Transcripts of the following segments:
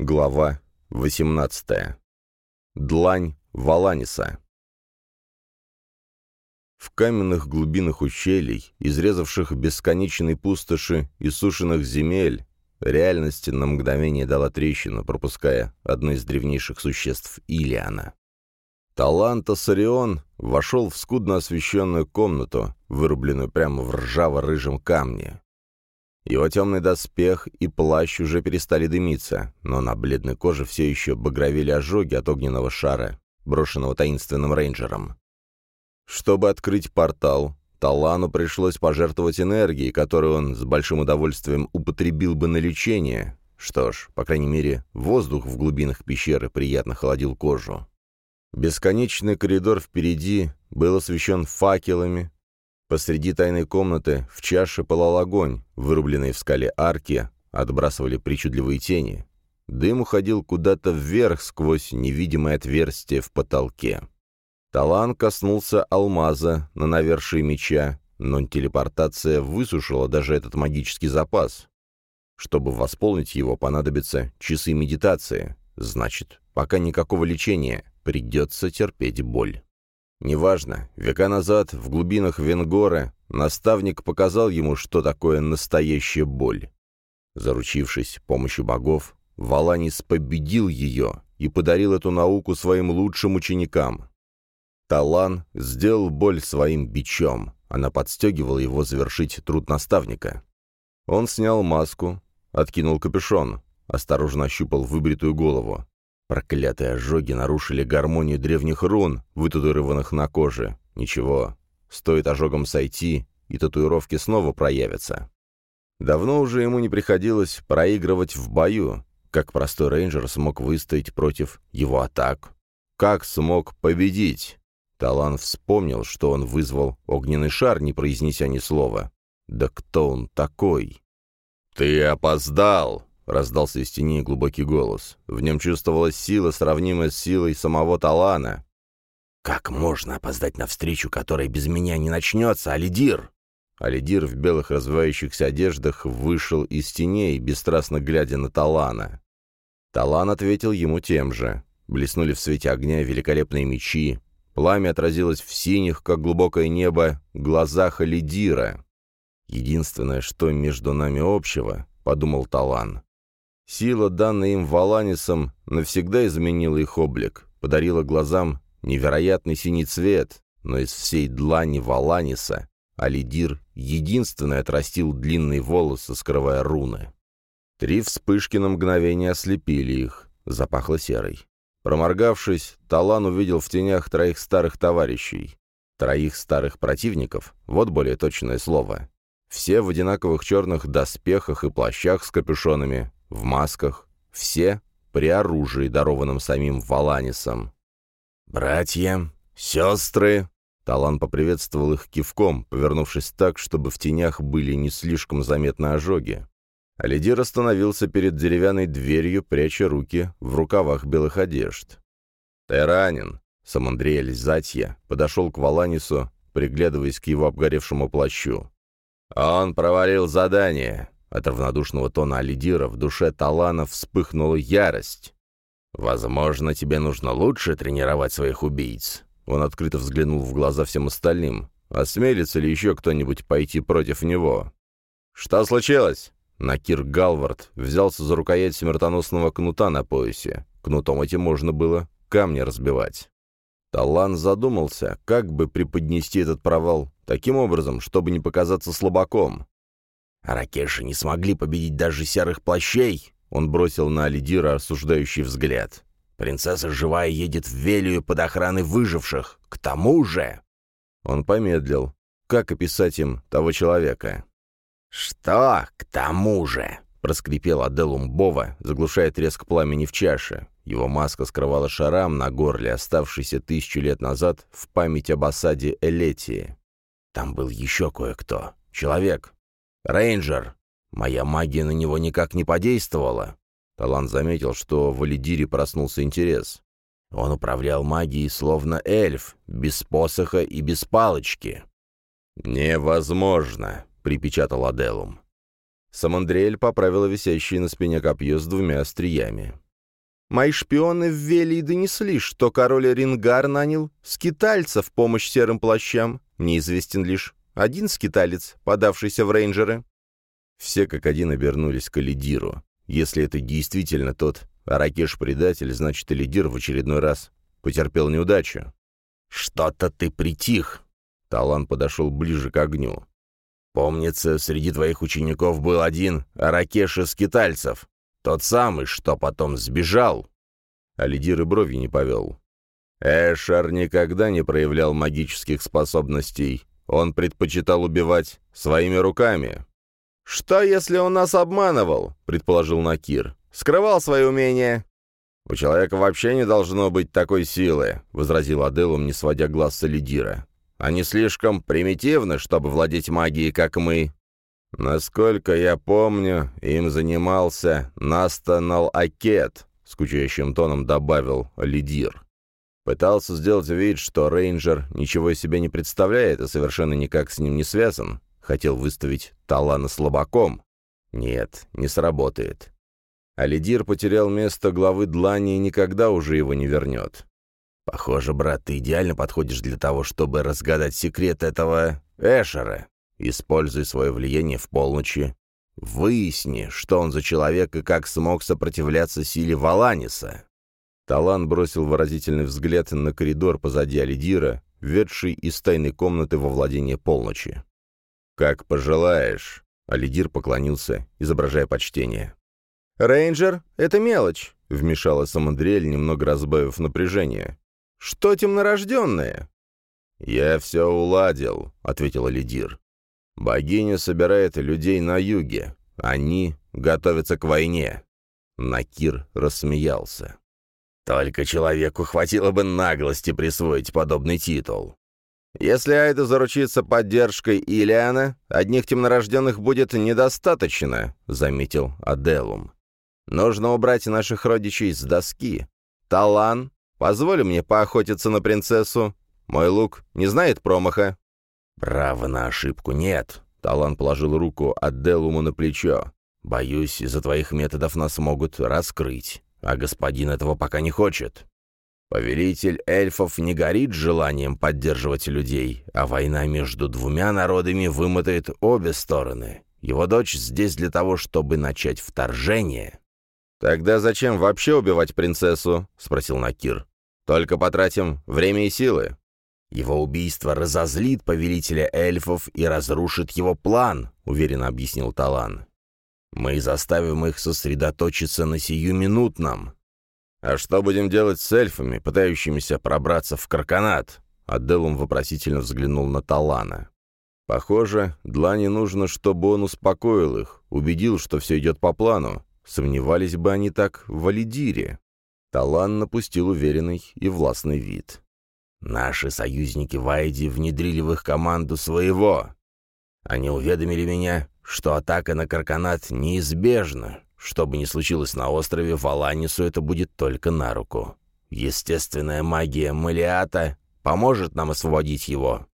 Глава 18. Длань Валаниса. В каменных глубинах ущелий, изрезавших бесконечной пустоши и сушеных земель, реальности на мгновение дала трещину, пропуская одно из древнейших существ Илиана. Таланта Сарион вошел в скудно освещенную комнату, вырубленную прямо в ржаво-рыжем камне. Его темный доспех и плащ уже перестали дымиться, но на бледной коже все еще багровели ожоги от огненного шара, брошенного таинственным рейнджером. Чтобы открыть портал, Талану пришлось пожертвовать энергией, которую он с большим удовольствием употребил бы на лечение. Что ж, по крайней мере, воздух в глубинах пещеры приятно холодил кожу. Бесконечный коридор впереди был освещен факелами, Посреди тайной комнаты в чаше пылал огонь, вырубленные в скале арки отбрасывали причудливые тени. Дым уходил куда-то вверх сквозь невидимое отверстие в потолке. Талан коснулся алмаза на навершии меча, но телепортация высушила даже этот магический запас. Чтобы восполнить его, понадобятся часы медитации. Значит, пока никакого лечения, придется терпеть боль. Неважно, века назад, в глубинах Венгора, наставник показал ему, что такое настоящая боль. Заручившись помощью богов, Валанис победил ее и подарил эту науку своим лучшим ученикам. Талан сделал боль своим бичом, она подстегивала его завершить труд наставника. Он снял маску, откинул капюшон, осторожно ощупал выбритую голову. Проклятые ожоги нарушили гармонию древних рун, вытатуированных на коже. Ничего, стоит ожогом сойти, и татуировки снова проявятся. Давно уже ему не приходилось проигрывать в бою, как простой рейнджер смог выстоять против его атак. Как смог победить? Талан вспомнил, что он вызвал огненный шар, не произнеся ни слова. Да кто он такой? «Ты опоздал!» Раздался из тени глубокий голос. В нем чувствовалась сила, сравнимая с силой самого Талана. «Как можно опоздать на встречу, которая без меня не начнется, Алидир?» Алидир в белых развивающихся одеждах вышел из теней, бесстрастно глядя на Талана. Талан ответил ему тем же. Блеснули в свете огня великолепные мечи. Пламя отразилось в синих, как глубокое небо, глазах Алидира. «Единственное, что между нами общего», — подумал Талан, Сила, данная им Валанисом, навсегда изменила их облик, подарила глазам невероятный синий цвет, но из всей длани Валаниса Алидир единственный отрастил длинные волосы, скрывая руны. Три вспышки на мгновение ослепили их, запахло серой. Проморгавшись, Талан увидел в тенях троих старых товарищей. Троих старых противников, вот более точное слово. Все в одинаковых черных доспехах и плащах с капюшонами, в масках, все при оружии, дарованном самим Валанисом. «Братья, сестры!» Талан поприветствовал их кивком, повернувшись так, чтобы в тенях были не слишком заметны ожоги. Алидир остановился перед деревянной дверью, пряча руки в рукавах белых одежд. «Ты ранен!» Самандриэль Затья подошел к Валанису, приглядываясь к его обгоревшему плащу. «Он провалил задание. От равнодушного тона Алидира в душе Талана вспыхнула ярость. «Возможно, тебе нужно лучше тренировать своих убийц». Он открыто взглянул в глаза всем остальным. «Осмелится ли еще кто-нибудь пойти против него?» «Что случилось?» Накир Галвард взялся за рукоять смертоносного кнута на поясе. Кнутом этим можно было камни разбивать. Талан задумался, как бы преподнести этот провал таким образом, чтобы не показаться слабаком. Ракеши не смогли победить даже серых плащей. Он бросил на Алидира осуждающий взгляд. Принцесса живая едет в Велию под охраной выживших. К тому же... Он помедлил. Как описать им того человека? «Что к тому же?» — проскрипел Аделум Бова, заглушая треск пламени в чаше. Его маска скрывала шарам на горле, оставшийся тысячу лет назад в память об осаде Элетии. Там был еще кое-кто. Человек, «Рейнджер!» Моя магия на него никак не подействовала. Талант заметил, что в Алидире проснулся интерес. Он управлял магией словно эльф, без посоха и без палочки. «Невозможно!» — припечатал Аделум. Самандриэль поправила висящее на спине копье с двумя остриями. Мои шпионы в Велии донесли, что король Рингар нанял скитальца в помощь серым плащам. Неизвестен лишь один скиталец, подавшийся в рейнджеры. Все как один обернулись к Алидиру. Если это действительно тот Аракеш-предатель, значит, Элидир в очередной раз потерпел неудачу. «Что-то ты притих!» Талан подошел ближе к огню. «Помнится, среди твоих учеников был один Аракеш из скитальцев. Тот самый, что потом сбежал. А лидир и брови не повел. Эшер никогда не проявлял магических способностей. Он предпочитал убивать своими руками. «Что, если он нас обманывал?» — предположил Накир. «Скрывал свои умения». «У человека вообще не должно быть такой силы», — возразил Аделум, не сводя глаз с Лидира. «Они слишком примитивны, чтобы владеть магией, как мы. «Насколько я помню, им занимался Настанал Акет», — скучающим тоном добавил Лидир. Пытался сделать вид, что рейнджер ничего из себя не представляет и совершенно никак с ним не связан. Хотел выставить Талана слабаком. Нет, не сработает. Алидир потерял место главы Длани и никогда уже его не вернет. «Похоже, брат, ты идеально подходишь для того, чтобы разгадать секрет этого Эшера», Используй свое влияние в полночи. Выясни, что он за человек и как смог сопротивляться силе Валаниса». Талан бросил выразительный взгляд на коридор позади Алидира, ведший из тайной комнаты во владение полночи. «Как пожелаешь», — Алидир поклонился, изображая почтение. «Рейнджер — это мелочь», — вмешалась Самандриэль, немного разбавив напряжение. «Что темнорожденные?» «Я все уладил», — ответил Алидир. Богиня собирает людей на юге. Они готовятся к войне. Накир рассмеялся. Только человеку хватило бы наглости присвоить подобный титул. Если Айда заручится поддержкой Илиана, одних темнорожденных будет недостаточно, заметил Аделум. Нужно убрать наших родичей с доски. Талан, позволь мне поохотиться на принцессу. Мой лук не знает промаха. «Права на ошибку нет», — Талан положил руку Адделуму на плечо. «Боюсь, из-за твоих методов нас могут раскрыть, а господин этого пока не хочет. Повелитель эльфов не горит желанием поддерживать людей, а война между двумя народами вымотает обе стороны. Его дочь здесь для того, чтобы начать вторжение». «Тогда зачем вообще убивать принцессу?» — спросил Накир. «Только потратим время и силы». «Его убийство разозлит повелителя эльфов и разрушит его план», — уверенно объяснил Талан. «Мы заставим их сосредоточиться на сиюминутном». «А что будем делать с эльфами, пытающимися пробраться в Карканат?» Аделум вопросительно взглянул на Талана. Похоже, Длане нужно, чтобы он успокоил их, убедил, что все идет по плану. Сомневались бы они так в Валидире. Талан напустил уверенный и властный вид. Наши союзники в Айди внедрили в их команду своего. Они уведомили меня, что атака на Карканат неизбежна. Что бы ни случилось на острове, Валанису это будет только на руку. Естественная магия Малиата поможет нам освободить его.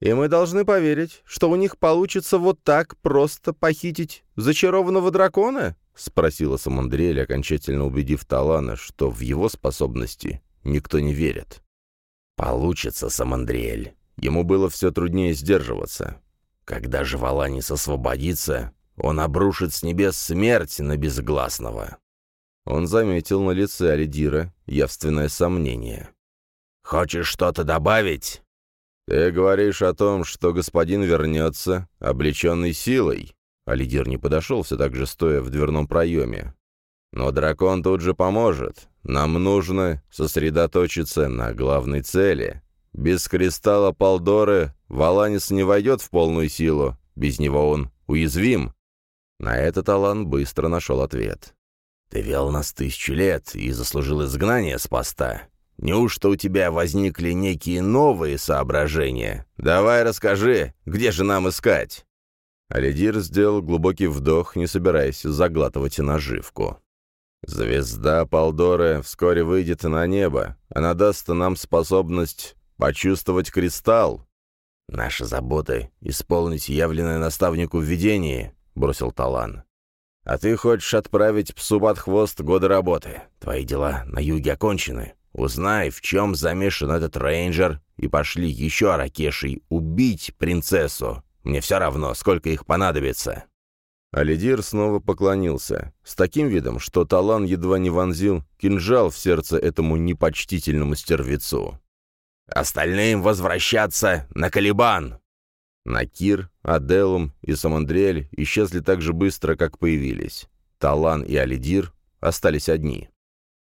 И мы должны поверить, что у них получится вот так просто похитить зачарованного дракона? — спросила Самандрель, окончательно убедив Талана, что в его способности никто не верит. «Получится, Самандриэль». Ему было все труднее сдерживаться. Когда же Валанис освободится, он обрушит с небес смерть на безгласного. Он заметил на лице Алидира явственное сомнение. «Хочешь что-то добавить?» «Ты говоришь о том, что господин вернется, облеченный силой». Алидир не подошел, все так же стоя в дверном проеме. «Но дракон тут же поможет. Нам нужно сосредоточиться на главной цели. Без кристалла Палдоры Валанис не войдет в полную силу. Без него он уязвим. На этот Алан быстро нашел ответ. «Ты вел нас тысячу лет и заслужил изгнание с поста. Неужто у тебя возникли некие новые соображения? Давай расскажи, где же нам искать?» Алидир сделал глубокий вдох, не собираясь заглатывать наживку. Звезда Палдоры вскоре выйдет на небо. Она даст нам способность почувствовать кристалл. Наша забота — исполнить явленное наставнику в видении, — бросил Талан. А ты хочешь отправить псу под хвост годы работы. Твои дела на юге окончены. Узнай, в чем замешан этот рейнджер, и пошли еще Аракешей убить принцессу. Мне все равно, сколько их понадобится». Алидир снова поклонился, с таким видом, что Талан едва не вонзил кинжал в сердце этому непочтительному стервецу. «Остальным возвращаться на Калибан!» Накир, Аделум и Самандриэль исчезли так же быстро, как появились. Талан и Алидир остались одни.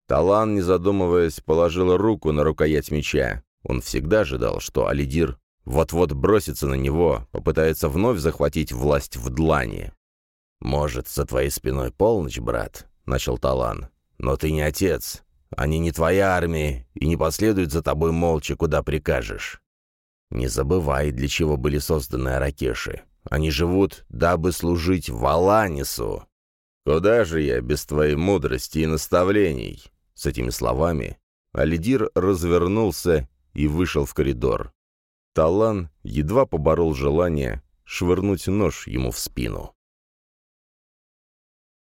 Талан, не задумываясь, положил руку на рукоять меча. Он всегда ожидал, что Алидир вот-вот бросится на него, попытается вновь захватить власть в длани. «Может, за твоей спиной полночь, брат?» — начал Талан. «Но ты не отец. Они не твоя армия и не последуют за тобой молча, куда прикажешь. Не забывай, для чего были созданы Аракеши. Они живут, дабы служить Валанису. Куда же я без твоей мудрости и наставлений?» С этими словами Алидир развернулся и вышел в коридор. Талан едва поборол желание швырнуть нож ему в спину.